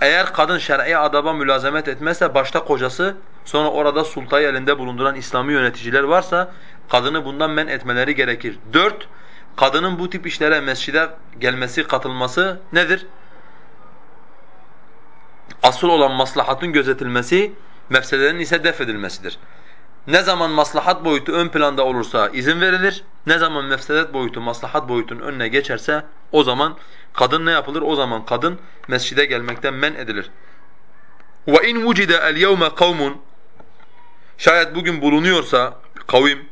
Speaker 1: eğer kadın şer'i adama mülazemet etmezse başta kocası, sonra orada sultayı elinde bulunduran İslami yöneticiler varsa kadını bundan men etmeleri gerekir. Dört, kadının bu tip işlere mescide gelmesi, katılması nedir? Asıl olan maslahatın gözetilmesi, mefsedenin ise def edilmesidir. Ne zaman maslahat boyutu ön planda olursa izin verilir. Ne zaman mefsedet boyutu maslahat boyutunun önüne geçerse o zaman kadın ne yapılır? O zaman kadın mescide gelmekten men edilir. Vucide el yevme kavmun Şayet bugün bulunuyorsa kavim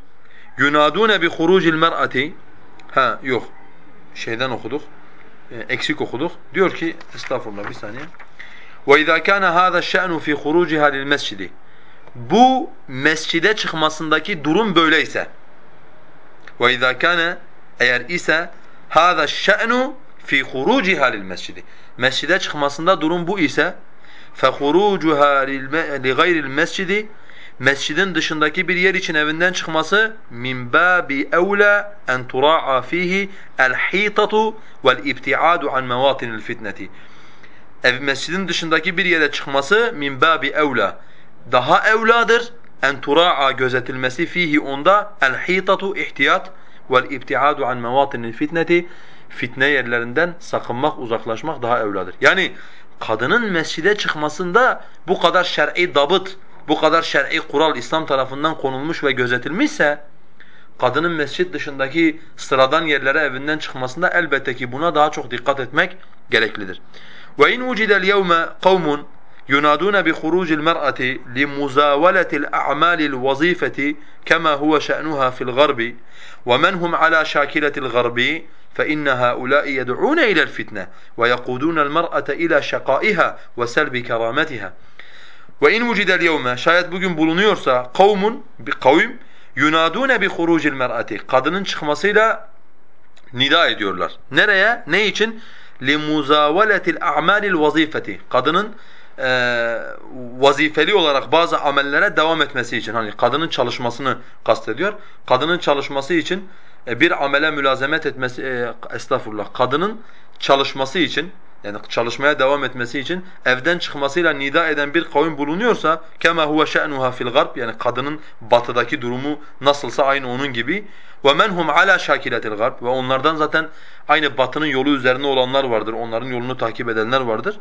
Speaker 1: Yunadune bi hurucil mer'ati. Ha yok. Şeyden okuduk. E, eksik okuduk. Diyor ki estağfurullah bir saniye. Ve izâ kâne hâzâ şe'nu fî hurûcihâ lil mescidi. Bu mescide çıkmasındaki durum böyleyse. Ve izâ kâne eğer ise hâzâ şe'nu fi huruciha lil mescidi. Mescide çıkmasında durum bu ise fe hurucuha li gayril mescidi mescidin dışındaki bir yer için evinden çıkması min babi evla en tura'a fihi el hitatu vel ibtiadu an mevatinil fitneti. Ev mescidin dışındaki bir yere çıkması min babi evla daha evladır en tura'a gözetilmesi fihi onda el hitatu ihtiyat vel ibtiadu an mevatinil fitneti fitne yerlerinden sakınmak, uzaklaşmak daha evladır. Yani kadının mescide çıkmasında bu kadar şer'i dabıt, bu kadar şer'i kural İslam tarafından konulmuş ve gözetilmişse kadının mescit dışındaki sıradan yerlere evinden çıkmasında elbette ki buna daha çok dikkat etmek gereklidir. Ve in vucida'l yevme kavmun yunadun bi khurucil mer'ati li muzawalatil a'malil vazifeti kema huwa şa'nuha fil garbi ve men hum ala şakiletil garbi فإن هؤلاء يدعون إلى الفتنة ويقودون المرأة إلى شقائها وسلب كرامتها ve in vucidel yevme şayet bugün bulunuyorsa kavmun bir kavim yunadune bi hurucil mer'ati kadının çıkmasıyla nida ediyorlar. Nereye? Ne için? Li muzawalatil a'malil vazifeti. Kadının e, vazifeli olarak bazı amellere devam etmesi için hani kadının çalışmasını kastediyor. Kadının çalışması için e, bir amele mülazemet etmesi e, estağfurullah. Kadının çalışması için yani çalışmaya devam etmesi için evden çıkmasıyla nida eden bir kavim bulunuyorsa kema huve şe'nuha fil garb yani kadının batıdaki durumu nasılsa aynı onun gibi ve menhum ala şakiletil garb ve onlardan zaten aynı batının yolu üzerinde olanlar vardır. Onların yolunu takip edenler vardır.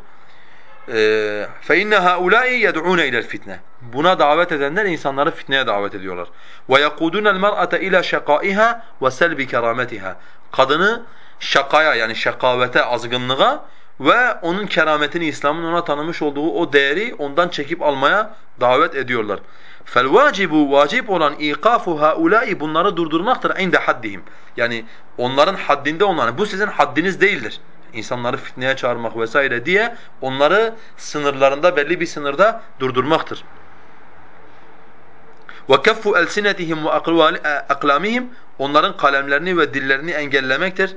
Speaker 1: Fe inne haula'i yed'un ila fitne. Buna davet edenler insanları fitneye davet ediyorlar. Ve yekudun el mer'ate ila şakaiha ve selbi kerametiha. Kadını şakaya yani şakavete, azgınlığa ve onun kerametini İslam'ın ona tanımış olduğu o değeri ondan çekip almaya davet ediyorlar. فَالْوَاجِبُ vacip olan ikafu haulai bunları durdurmaktır inde haddihim. Yani onların haddinde olanı bu sizin haddiniz değildir. İnsanları fitneye çağırmak vesaire diye onları sınırlarında belli bir sınırda durdurmaktır. وَكَفُّ أَلْسِنَتِهِمْ وَأَقْلَامِهِمْ Onların kalemlerini ve dillerini engellemektir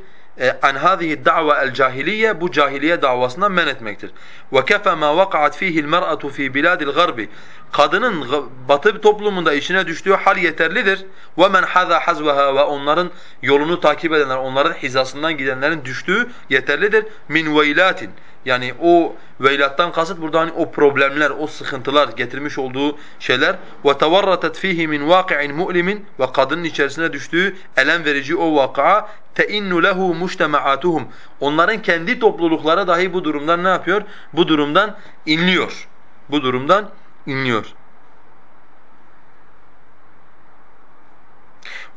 Speaker 1: an hadihi da'va el cahiliye bu cahiliye davasından men etmektir. Ve kefe ma vakaat fihi'l mer'atu fi biladil garbi. Kadının batı toplumunda işine düştüğü hal yeterlidir. Ve men haza hazvaha ve onların yolunu takip edenler, onların hizasından gidenlerin düştüğü yeterlidir. Min veilatin yani o veylattan kasıt burada hani o problemler, o sıkıntılar getirmiş olduğu şeyler ve tevarratet fihi min vaqi'in mu'limin ve kadının içerisine düştüğü elem verici o vakıa teinnu lehu mujtemaatuhum. Onların kendi toplulukları dahi bu durumdan ne yapıyor? Bu durumdan inliyor. Bu durumdan inliyor.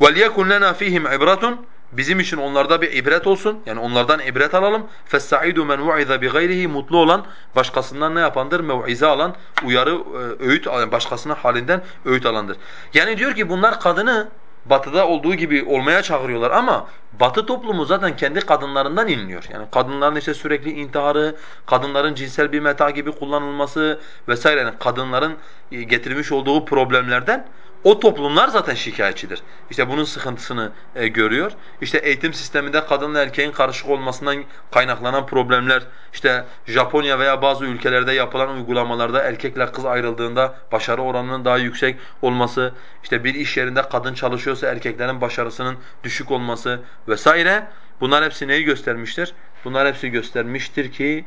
Speaker 1: وَلْيَكُنْ لَنَا فِيهِمْ عِبْرَةٌ Bizim için onlarda bir ibret olsun. Yani onlardan ibret alalım. فَالسَّعِيدُ مَنْ وَعِذَ بِغَيْرِهِ Mutlu olan başkasından ne yapandır? Mev'ize alan, uyarı, e, öğüt alan, başkasının halinden öğüt alandır. Yani diyor ki bunlar kadını batıda olduğu gibi olmaya çağırıyorlar ama batı toplumu zaten kendi kadınlarından inliyor. Yani kadınların işte sürekli intiharı, kadınların cinsel bir meta gibi kullanılması vesaire yani kadınların e, getirmiş olduğu problemlerden o toplumlar zaten şikayetçidir. İşte bunun sıkıntısını e, görüyor. İşte eğitim sisteminde kadınla erkeğin karışık olmasından kaynaklanan problemler, işte Japonya veya bazı ülkelerde yapılan uygulamalarda erkekle kız ayrıldığında başarı oranının daha yüksek olması, işte bir iş yerinde kadın çalışıyorsa erkeklerin başarısının düşük olması vesaire. Bunlar hepsi neyi göstermiştir? Bunlar hepsi göstermiştir ki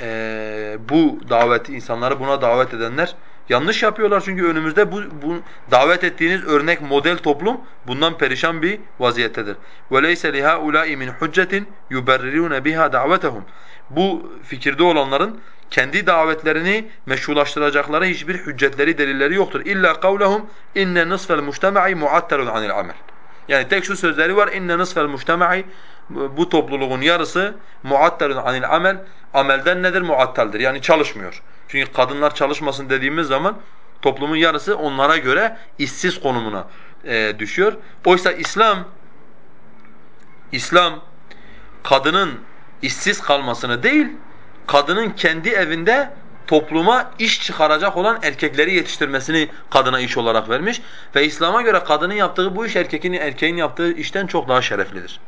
Speaker 1: e, bu davet insanları buna davet edenler Yanlış yapıyorlar çünkü önümüzde bu, bu davet ettiğiniz örnek model toplum bundan perişan bir vaziyettedir. وَلَيْسَ لِهَا اُولَٰئِ مِنْ حُجَّةٍ يُبَرِّرُونَ بِهَا دَعْوَتَهُمْ Bu fikirde olanların kendi davetlerini meşrulaştıracakları hiçbir hüccetleri, delilleri yoktur. İlla kavlehum inne nisfel mujtema'i muattalun anil amel. Yani tek şu sözleri var. İnne nisfel mujtema'i bu topluluğun yarısı muattalun anil amel. Amelden nedir? Muattaldir. Yani çalışmıyor. Çünkü kadınlar çalışmasın dediğimiz zaman toplumun yarısı onlara göre işsiz konumuna e, düşüyor. Oysa İslam İslam kadının işsiz kalmasını değil, kadının kendi evinde topluma iş çıkaracak olan erkekleri yetiştirmesini kadına iş olarak vermiş ve İslam'a göre kadının yaptığı bu iş erkeğin erkeğin yaptığı işten çok daha şereflidir.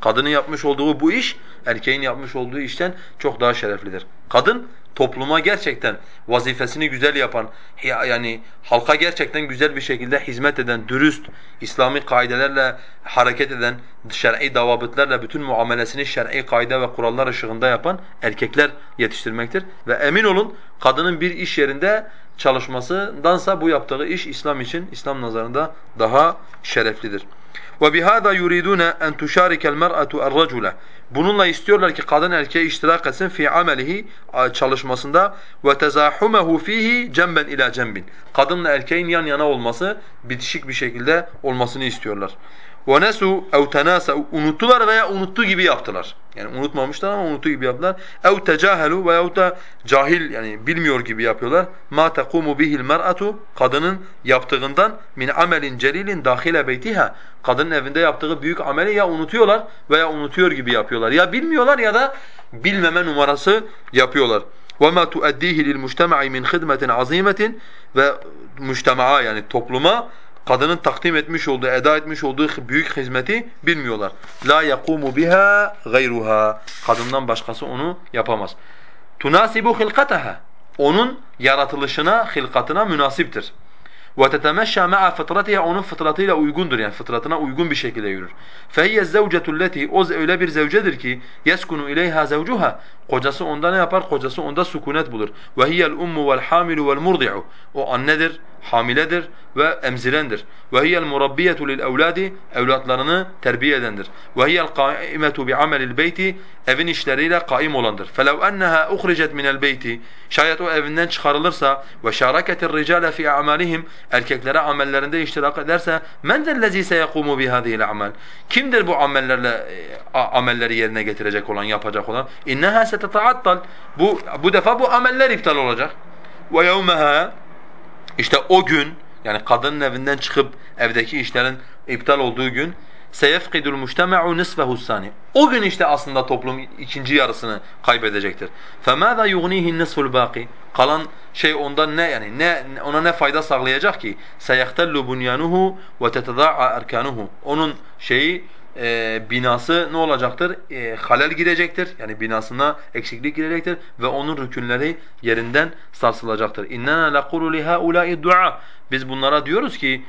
Speaker 1: Kadının yapmış olduğu bu iş erkeğin yapmış olduğu işten çok daha şereflidir. Kadın topluma gerçekten vazifesini güzel yapan, yani halka gerçekten güzel bir şekilde hizmet eden, dürüst, İslami kaidelerle hareket eden, şer'i davabıtlarla bütün muamelesini şer'i kaide ve kurallar ışığında yapan erkekler yetiştirmektir. Ve emin olun kadının bir iş yerinde çalışmasındansa bu yaptığı iş İslam için, İslam nazarında daha şereflidir. Ve bihada yuriduna en tusharika'l mer'atu er-racule. Bununla istiyorlar ki kadın erkeğe iştirak etsin fi amelihi çalışmasında ve tezahumuhu fihi cemben ila cembin. Kadınla erkeğin yan yana olması, bitişik bir şekilde olmasını istiyorlar. وَنَسُوا اَوْ تَنَاسَوا Unuttular veya unuttu gibi yaptılar. Yani unutmamışlar ama unuttu gibi yaptılar. اَوْ تَجَاهَلُوا veyahut da cahil yani bilmiyor gibi yapıyorlar. مَا تَقُومُ بِهِ الْمَرْأَةُ Kadının yaptığından min amelin celilin dahile beytiha. Kadının evinde yaptığı büyük ameli ya unutuyorlar veya unutuyor gibi yapıyorlar. Ya bilmiyorlar ya da bilmeme numarası yapıyorlar. وَمَا تُؤَدِّيهِ لِلْمُجْتَمَعِ مِنْ خِدْمَةٍ عَظِيمَةٍ Ve müştema'a yani topluma kadının takdim etmiş olduğu, eda etmiş olduğu büyük hizmeti bilmiyorlar. La yakumu biha gayruha. Kadından başkası onu yapamaz. Tunasibu hilkataha. Onun yaratılışına, hilkatına münasiptir. وَتَتَمَشَّى مَعَ فِطْرَتِهَا Onun fıtratıyla uygundur yani fıtratına uygun bir şekilde yürür. فَهِيَ الزَّوْجَةُ الَّتِي O öyle bir zevcedir ki يَسْكُنُ اِلَيْهَا زَوْجُهَا Kocası onda ne yapar? Kocası onda sükunet bulur. وَهِيَ الْاُمُّ وَالْحَامِلُ وَالْمُرْضِعُ O annedir, hamiledir ve emzirendir. Ve hiyel murabbiyetu lil evladi evlatlarını terbiye edendir. Ve hiyel kaimetu bi amelil beyti evin işleriyle kaim olandır. Felev enneha uhricet minel beyti şayet o evinden çıkarılırsa ve şaraketir ricale fi amalihim erkeklere amellerinde iştirak ederse men zellezî seyekumu bi hadihi'l amel kimdir bu amellerle e, amelleri yerine getirecek olan yapacak olan inneha seteta'attal bu bu defa bu ameller iptal olacak. Ve yevmeha işte o gün yani kadının evinden çıkıp evdeki işlerin iptal olduğu gün seyefkidul mujtema'u nisfehu sani. O gün işte aslında toplum ikinci yarısını kaybedecektir. Femaza yughnihi nisful baqi? Kalan şey ondan ne yani ne ona ne fayda sağlayacak ki? Seyahtallu bunyanuhu ve tetada'a erkanuhu. Onun şeyi e, binası ne olacaktır? E, halel girecektir. Yani binasına eksiklik girecektir ve onun rükünleri yerinden sarsılacaktır. İnna laqulu li haula'i dua. Biz bunlara diyoruz ki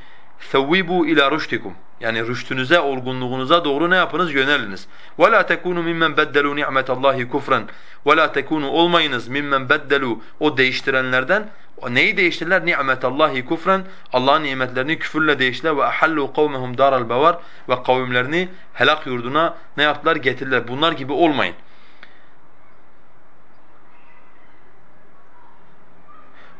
Speaker 1: "Thawwibu ila rushtikum." Yani rüştünüze, olgunluğunuza doğru ne yapınız? Yöneliniz. وَلَا تَكُونُوا مِمَّنْ بَدَّلُوا نِعْمَةَ اللّٰهِ كُفْرًا وَلَا تَكُونُوا Olmayınız مِمَّنْ بَدَّلُوا O değiştirenlerden neyi değiştirdiler? Ni'metallahi kufran. Allah'ın nimetlerini küfürle değiştirdiler ve ahallu kavmehum daral bavar ve kavimlerini helak yurduna ne yaptılar? Getirdiler. Bunlar gibi olmayın.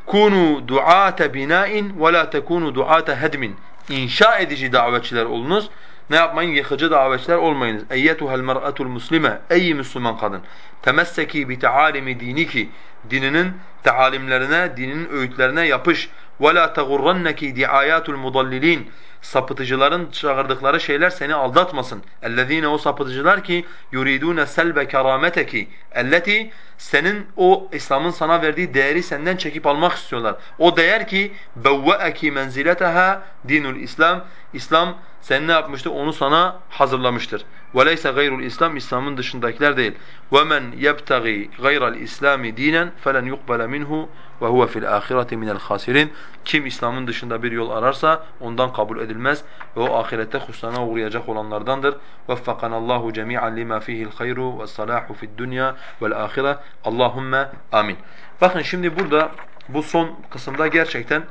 Speaker 1: Kunu duate bina'in ve la tekunu duate hedmin. inşa edici davetçiler olunuz. Ne yapmayın? Yıkıcı davetçiler olmayınız. Eyyetuhel mer'atul muslime. Ey Müslüman kadın. Temesseki bi taalimi diniki. Dininin tealimlerine, dinin öğütlerine yapış. Ve la teğurrenneki diayatul mudallilin. Sapıtıcıların çağırdıkları şeyler seni aldatmasın. Ellezine o sapıtıcılar ki yuridune selbe kerameteki. Elleti Senin o İslam'ın sana verdiği değeri senden çekip almak istiyorlar. O değer ki بَوَّأَكِ مَنْزِلَتَهَا dinul İslam İslam sen ne yapmıştır? Onu sana hazırlamıştır. وَلَيْسَ غَيْرُ الْإِسْلام İslam'ın dışındakiler değil. وَمَنْ يَبْتَغِي غَيْرَ الْإِسْلَامِ دِينًا فَلَنْ يُقْبَلَ مِنْهُ ve huve fil ahireti minel hasirin. Kim İslam'ın dışında bir yol ararsa ondan kabul edilmez ve o ahirette husrana uğrayacak olanlardandır. Veffakana Allahu cemi'an lima fihi'l hayru ve salahu fid dunya vel ahire. Allahumme amin. Bakın şimdi burada bu son kısımda gerçekten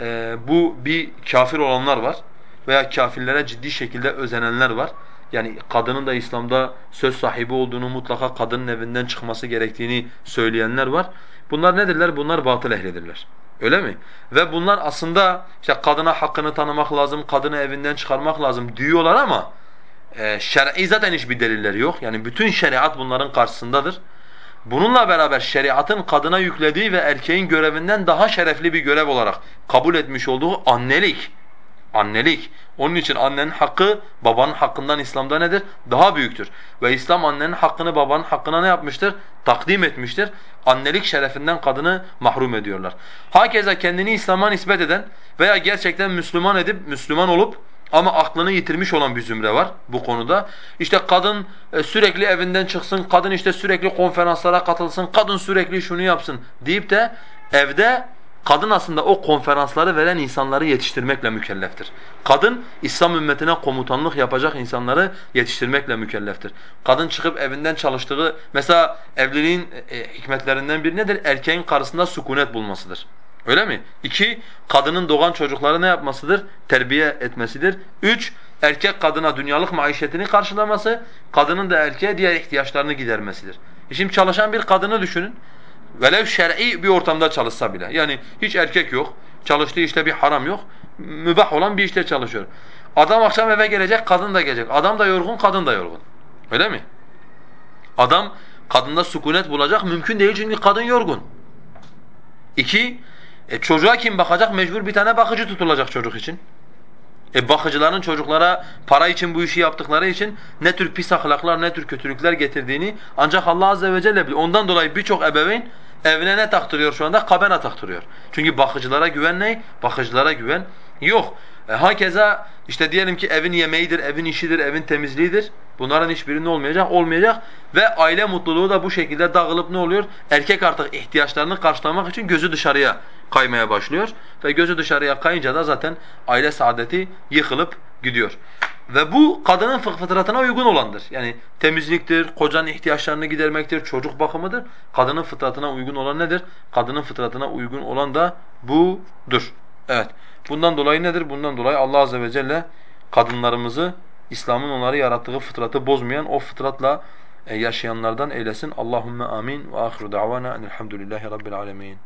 Speaker 1: e, bu bir kafir olanlar var veya kafirlere ciddi şekilde özenenler var. Yani kadının da İslam'da söz sahibi olduğunu mutlaka kadının evinden çıkması gerektiğini söyleyenler var. Bunlar nedirler? Bunlar batıl ehlidirler. Öyle mi? Ve bunlar aslında işte kadına hakkını tanımak lazım, kadını evinden çıkarmak lazım diyorlar ama e, şer'i zaten hiçbir delilleri yok. Yani bütün şeriat bunların karşısındadır. Bununla beraber şeriatın kadına yüklediği ve erkeğin görevinden daha şerefli bir görev olarak kabul etmiş olduğu annelik. Annelik. Onun için annenin hakkı babanın hakkından İslam'da nedir? Daha büyüktür. Ve İslam annenin hakkını babanın hakkına ne yapmıştır? Takdim etmiştir. Annelik şerefinden kadını mahrum ediyorlar. Hakeza kendini İslam'a nispet eden veya gerçekten Müslüman edip Müslüman olup ama aklını yitirmiş olan bir zümre var bu konuda. İşte kadın e, sürekli evinden çıksın, kadın işte sürekli konferanslara katılsın, kadın sürekli şunu yapsın deyip de evde kadın aslında o konferansları veren insanları yetiştirmekle mükelleftir. Kadın İslam ümmetine komutanlık yapacak insanları yetiştirmekle mükelleftir. Kadın çıkıp evinden çalıştığı mesela evliliğin e, hikmetlerinden biri nedir? Erkeğin karısında sükunet bulmasıdır. Öyle mi? İki, kadının doğan çocukları ne yapmasıdır? Terbiye etmesidir. Üç, erkek kadına dünyalık maişetini karşılaması, kadının da erkeğe diğer ihtiyaçlarını gidermesidir. Şimdi çalışan bir kadını düşünün. Velev şer'i bir ortamda çalışsa bile. Yani hiç erkek yok, çalıştığı işte bir haram yok, mübah olan bir işte çalışıyor. Adam akşam eve gelecek, kadın da gelecek. Adam da yorgun, kadın da yorgun. Öyle mi? Adam kadında sükunet bulacak mümkün değil çünkü kadın yorgun. İki, e çocuğa kim bakacak? Mecbur bir tane bakıcı tutulacak çocuk için. E bakıcıların çocuklara para için bu işi yaptıkları için ne tür pis ahlaklar, ne tür kötülükler getirdiğini ancak Allah azze ve celle bilir. Ondan dolayı birçok ebeveyn evine ne taktırıyor şu anda? Kabena taktırıyor. Çünkü bakıcılara güven ne? Bakıcılara güven yok. E, hakeza işte diyelim ki evin yemeğidir, evin işidir, evin temizliğidir. Bunların hiçbiri ne olmayacak? Olmayacak. Ve aile mutluluğu da bu şekilde dağılıp ne oluyor? Erkek artık ihtiyaçlarını karşılamak için gözü dışarıya kaymaya başlıyor. Ve gözü dışarıya kayınca da zaten aile saadeti yıkılıp gidiyor. Ve bu kadının fıtratına uygun olandır. Yani temizliktir, kocanın ihtiyaçlarını gidermektir, çocuk bakımıdır. Kadının fıtratına uygun olan nedir? Kadının fıtratına uygun olan da budur. Evet. Bundan dolayı nedir? Bundan dolayı Allah azze ve celle kadınlarımızı İslam'ın onları yarattığı fıtratı bozmayan o fıtratla e, yaşayanlardan eylesin. Allahumme amin ve ahiru davana enelhamdülillahi rabbil alemin.